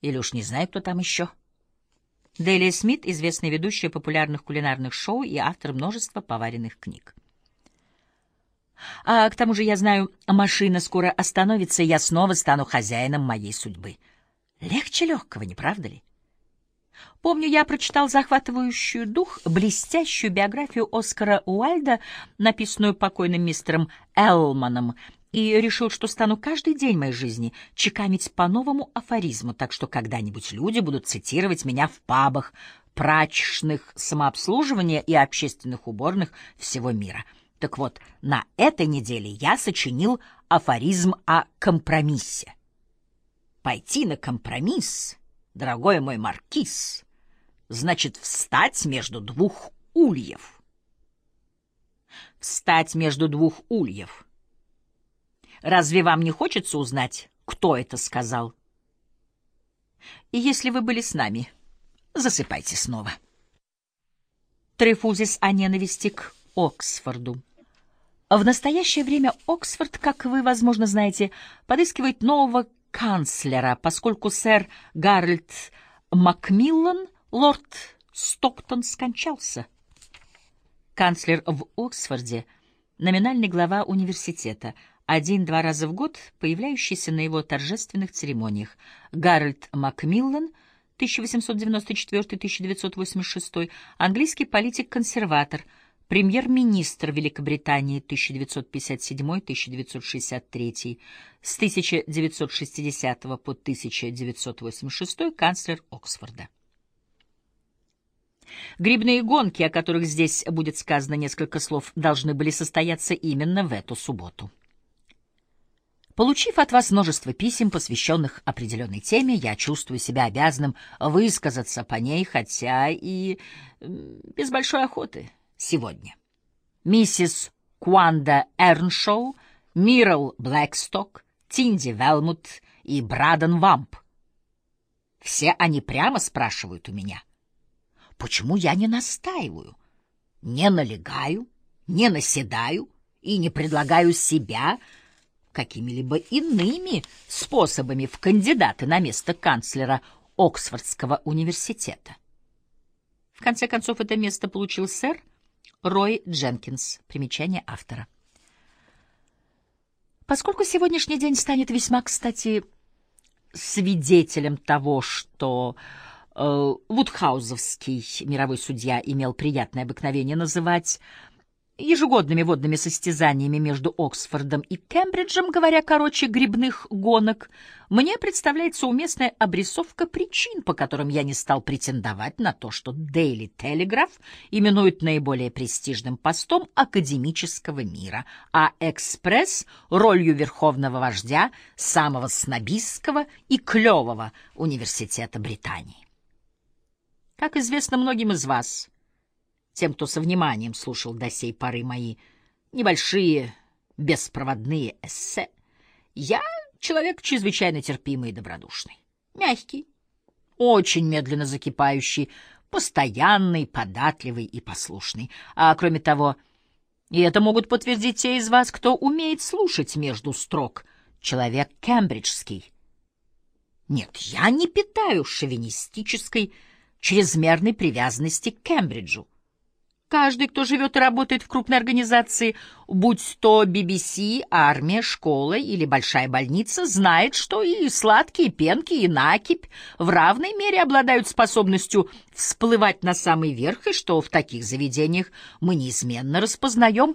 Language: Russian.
Или уж не знаю, кто там еще. Делия Смит — известная ведущая популярных кулинарных шоу и автор множества поваренных книг. А к тому же, я знаю, машина скоро остановится, и я снова стану хозяином моей судьбы. Легче легкого, не правда ли? Помню, я прочитал захватывающую дух, блестящую биографию Оскара Уальда, написанную покойным мистером Элманом, и решил, что стану каждый день моей жизни чеканить по новому афоризму, так что когда-нибудь люди будут цитировать меня в пабах, прачечных, самообслуживания и общественных уборных всего мира. Так вот, на этой неделе я сочинил афоризм о компромиссе. Пойти на компромисс, дорогой мой маркиз, значит встать между двух ульев. Встать между двух ульев — Разве вам не хочется узнать, кто это сказал? И если вы были с нами, засыпайте снова. Трифузис о ненависти к Оксфорду. В настоящее время Оксфорд, как вы, возможно, знаете, подыскивает нового канцлера, поскольку сэр Гарольд Макмиллан, лорд Стоктон, скончался. Канцлер в Оксфорде — номинальный глава университета — один-два раза в год появляющийся на его торжественных церемониях. Гарольд Макмиллан, 1894-1986, английский политик-консерватор, премьер-министр Великобритании 1957-1963, с 1960 по 1986 канцлер Оксфорда. Грибные гонки, о которых здесь будет сказано несколько слов, должны были состояться именно в эту субботу. Получив от вас множество писем, посвященных определенной теме, я чувствую себя обязанным высказаться по ней, хотя и без большой охоты сегодня. Миссис Куанда Эрншоу, Мирл Блэксток, Тинди Велмут и Браден Вамп. Все они прямо спрашивают у меня, почему я не настаиваю, не налегаю, не наседаю и не предлагаю себя — какими-либо иными способами в кандидаты на место канцлера Оксфордского университета. В конце концов, это место получил сэр Рой Дженкинс. Примечание автора. Поскольку сегодняшний день станет весьма, кстати, свидетелем того, что э, Вудхаузовский мировой судья имел приятное обыкновение называть ежегодными водными состязаниями между Оксфордом и Кембриджем, говоря короче грибных гонок, мне представляется уместная обрисовка причин, по которым я не стал претендовать на то, что Daily Telegraph именует наиболее престижным постом академического мира, а «Экспресс» — ролью верховного вождя самого снобистского и клевого университета Британии. Как известно многим из вас — тем, кто со вниманием слушал до сей поры мои небольшие беспроводные эссе, я человек чрезвычайно терпимый и добродушный, мягкий, очень медленно закипающий, постоянный, податливый и послушный. А кроме того, и это могут подтвердить те из вас, кто умеет слушать между строк, человек кембриджский. Нет, я не питаю шовинистической, чрезмерной привязанности к Кембриджу. Каждый, кто живет и работает в крупной организации, будь то BBC, армия, школа или большая больница, знает, что и сладкие пенки, и накипь в равной мере обладают способностью всплывать на самый верх, и что в таких заведениях мы неизменно распознаем